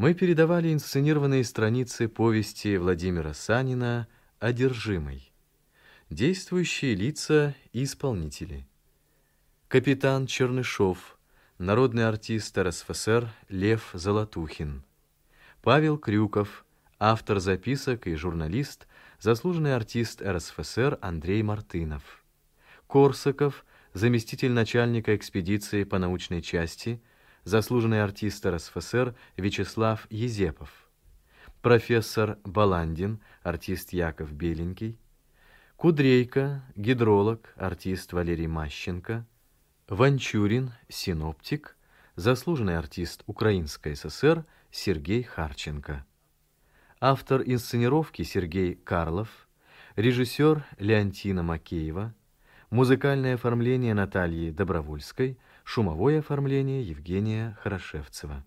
мы передавали инсценированные страницы повести Владимира Санина «Одержимый». Действующие лица и исполнители. Капитан Чернышов, народный артист РСФСР Лев Золотухин. Павел Крюков, автор записок и журналист, заслуженный артист РСФСР Андрей Мартынов. Корсаков, заместитель начальника экспедиции по научной части, заслуженный артист РСФСР Вячеслав Езепов. Профессор Баландин, артист Яков Беленький. Кудрейка, гидролог, артист Валерий Мащенко. Ванчурин, синоптик, заслуженный артист Украинской ССР Сергей Харченко. Автор инсценировки Сергей Карлов, режиссер Леонтина Макеева, музыкальное оформление Натальи Добровольской, шумовое оформление Евгения Хорошевцева.